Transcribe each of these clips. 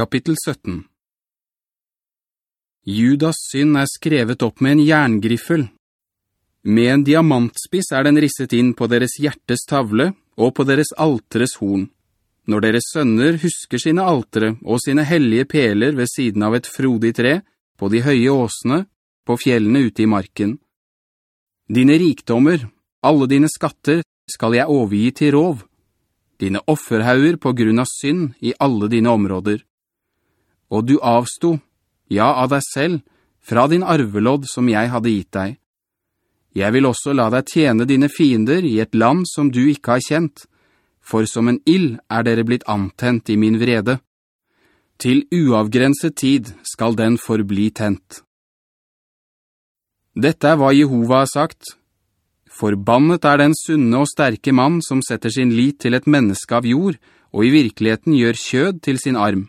Kapittel 17 Judas synd er skrevet opp med en jerngriffel. Med en diamantspiss er den risset inn på deres hjertes tavle og på deres alteres horn. Når deres sønner husker sine altere og sine hellige peler ved siden av et frodig tre, på de høye åsene, på fjellene ute i marken. Dine rikdommer, alle dine skatter, skal jeg overgi til rov. Dine offerhauer på grunn av synd i alle dine områder. Og du avsto, ja, av deg selv, fra din arvelodd som jeg hadde gitt deg. Jeg vil også la deg tjene dine fiender i et land som du ikke har kjent, for som en ill er dere blitt antent i min vrede. Til uavgrenset tid skal den forbli tent. Dette er hva Jehova har sagt. Forbannet er den sunne og sterke mann som setter sin lit til et menneske av jord, og i virkeligheten gjør kjød til sin arm,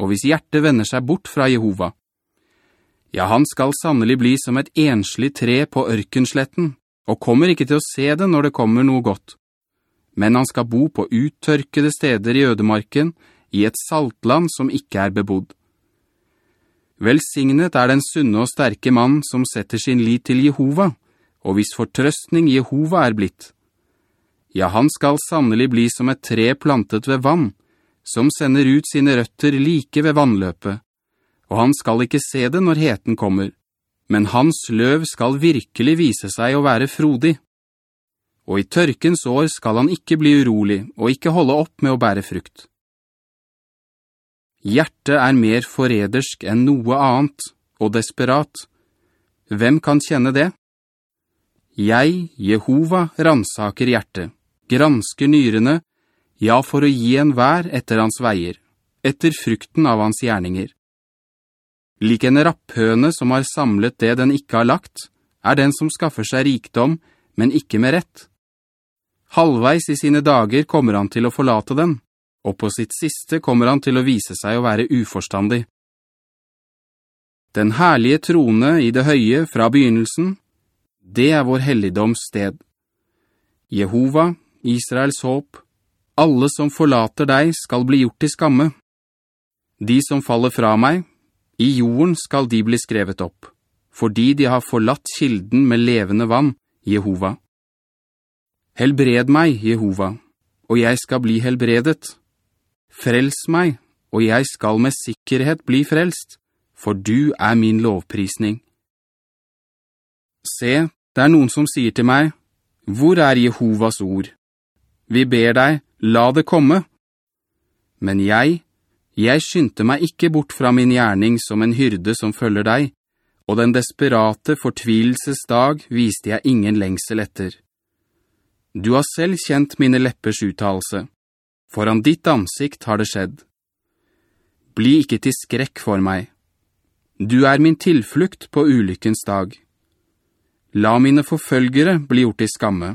og hvis hjertet vender seg bort fra Jehova. Ja, han skal sannelig bli som et enslig tre på ørkensletten, og kommer ikke til å se det når det kommer noe godt. Men han skal bo på uttørkede steder i ødemarken, i et saltland som ikke er bebodd. Velsignet er den sunne og sterke mann som setter sin lit til Jehova, og hvis fortrøstning Jehova er blitt. Ja, han skal sannelig bli som et tre plantet ved vann, som sender ut sine røtter like ved vannløpet, og han skal ikke se det når heten kommer, men hans løv skal virkelig vise seg å være frodig. Og i tørkens år skal han ikke bli urolig og ikke holde opp med å bære frukt. Hjertet er mer foredersk enn noe annet, og desperat. Hvem kan kjenne det? Jeg, Jehova, ransaker hjertet, gransker nyrene, ja, for å gi en vær etter hans veier, etter frukten av hans gjerninger. Lik en rapphøne som har samlet det den ikke har lagt, er den som skaffer seg rikdom, men ikke med rett. Halvveis i sine dager kommer han til å forlate den, og på sitt siste kommer han til å vise seg å være uforstandig. Den herlige trone i det høye fra begynnelsen, det er vår helligdoms sted. Jehova, Israels håp, alle som forlater deg skal bli gjort til skamme. De som faller fra meg, i jorden skal de bli skrevet opp, fordi de har forlatt kilden med levende vann, Jehova. Helbred meg, Jehova, og jeg skal bli helbredet. Frels meg, og jeg skal med sikkerhet bli frelst, for du er min lovprisning. Se, det er noen som sier til meg, «Hvor er Jehovas ord?» Vi ber deg, la det komme. Men jeg, jeg skyndte meg ikke bort fra min gjerning som en hyrde som følger deg, og den desperate fortvilelsesdag viste jeg ingen lengsel etter. Du har selv kjent mine leppers uttalelse. Foran ditt ansikt har det skjedd. Bli ikke til skrekk for meg. Du er min tilflukt på ulykkens dag. La mine forfølgere bli gjort i skamme,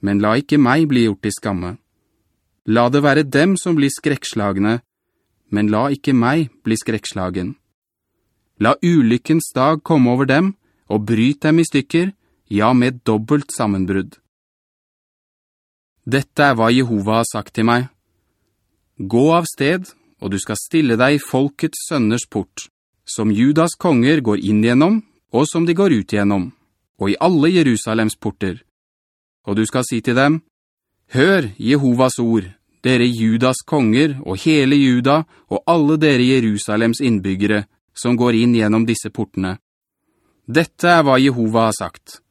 men la ikke meg bli gjort i skamme. La det være dem som blir skrekkslagene, men la ikke meg bli skrekkslagen. La ulykkens dag komme over dem, og bryt dem i stykker, ja, med dobbelt sammenbrudd. Dette er hva Jehova har sagt til meg. Gå av sted, og du skal stille deg i folkets sønners port, som Judas konger går inn gjennom, og som de går ut gjennom, og i alle Jerusalems porter. Og du skal si til dem, «Hør Jehovas ord, dere Judas konger og hele Juda og alle dere Jerusalems innbyggere som går inn gjennom disse portene. Dette er hva Jehova har sagt.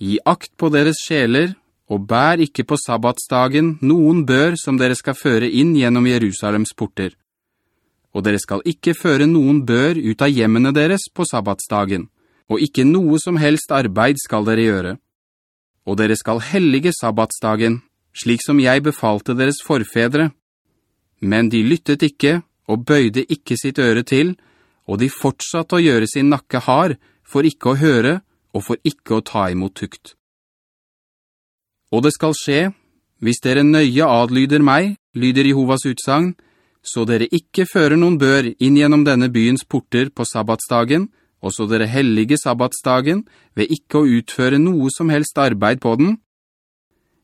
Gi akt på deres sjeler, og bær ikke på sabbatsdagen noen bør som dere skal føre inn gjennom Jerusalems porter. Og dere skal ikke føre noen bør ut av hjemmene deres på sabbatsdagen, og ikke noe som helst arbeid skal dere gjøre. Og dere skal hellige sabbatsdagen, slik som jeg befalte deres forfedre. Men de lyttet ikke, og bøyde ikke sitt øre til, og de fortsatte å gjøre sin nakke hard, for ikke å høre, og for ikke å ta imot tukt. Og det skal skje, hvis dere nøye adlyder meg, lyder Jehovas utsang, så dere ikke fører noen bør inn gjennom denne byens porter på sabbatsdagen, og så dere hellige sabbatsdagen ved ikke å utføre noe som helst arbeid på den,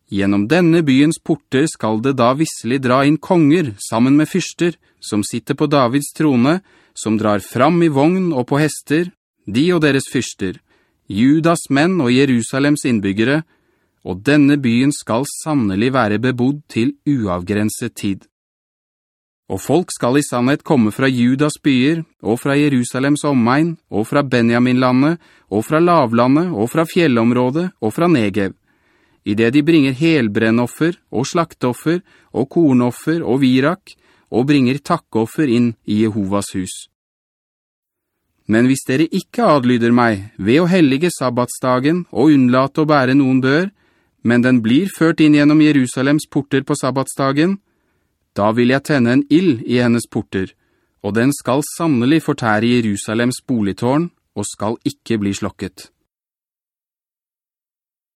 Gjennom denne byens porter skal det da visselig dra inn konger sammen med fyrster, som sitter på Davids trone, som drar fram i vogn og på hester, de og deres fyrster, Judas menn og Jerusalems innbyggere, og denne byen skal sannelig være bebodd til uavgrenset tid. Og folk skal i sannhet komme fra Judas byer, og fra Jerusalems omegn, og fra Benjaminlandet, og fra lavlandet, og fra fjellområdet, og fra Negev. I det de bringer helbrennoffer, og slaktoffer, og kornoffer, og virak, og bringer takkoffer inn i Jehovas hus. Men hvis dere ikke adlyder meg ved å hellige sabbatsdagen og unnlate å bære noen dør, men den blir ført inn gjennom Jerusalems porter på sabbatsdagen, da vil jeg tenne en ill i hennes porter, og den skal sannelig fortære Jerusalems boligtårn, og skal ikke bli slokket.»